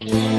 Yeah.